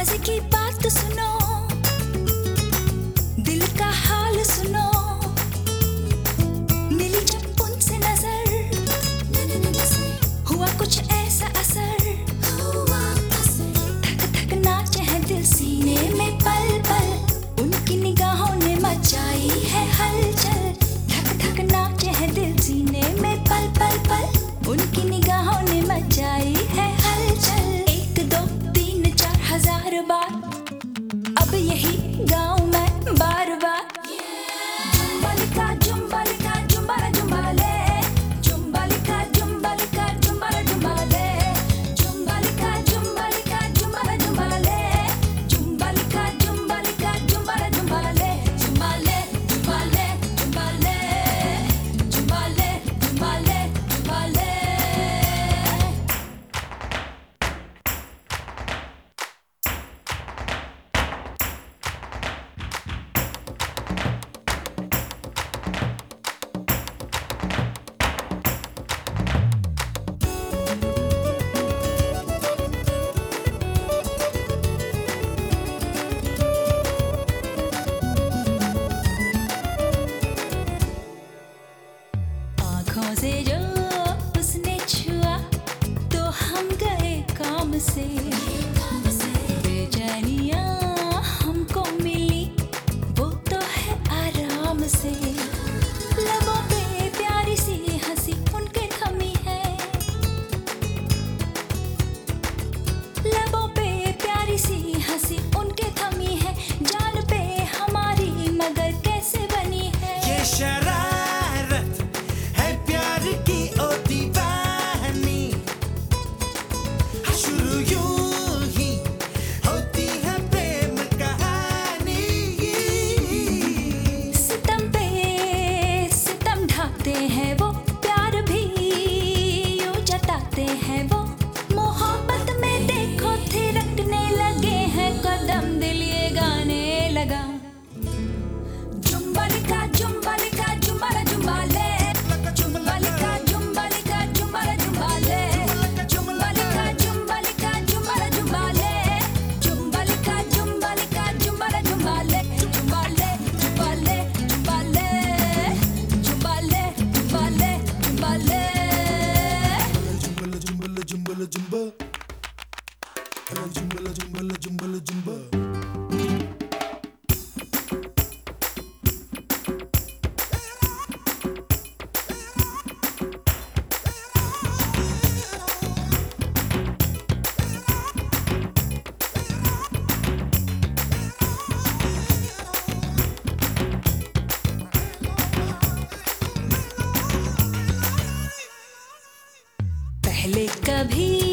मज़े की बात सुनो। कभी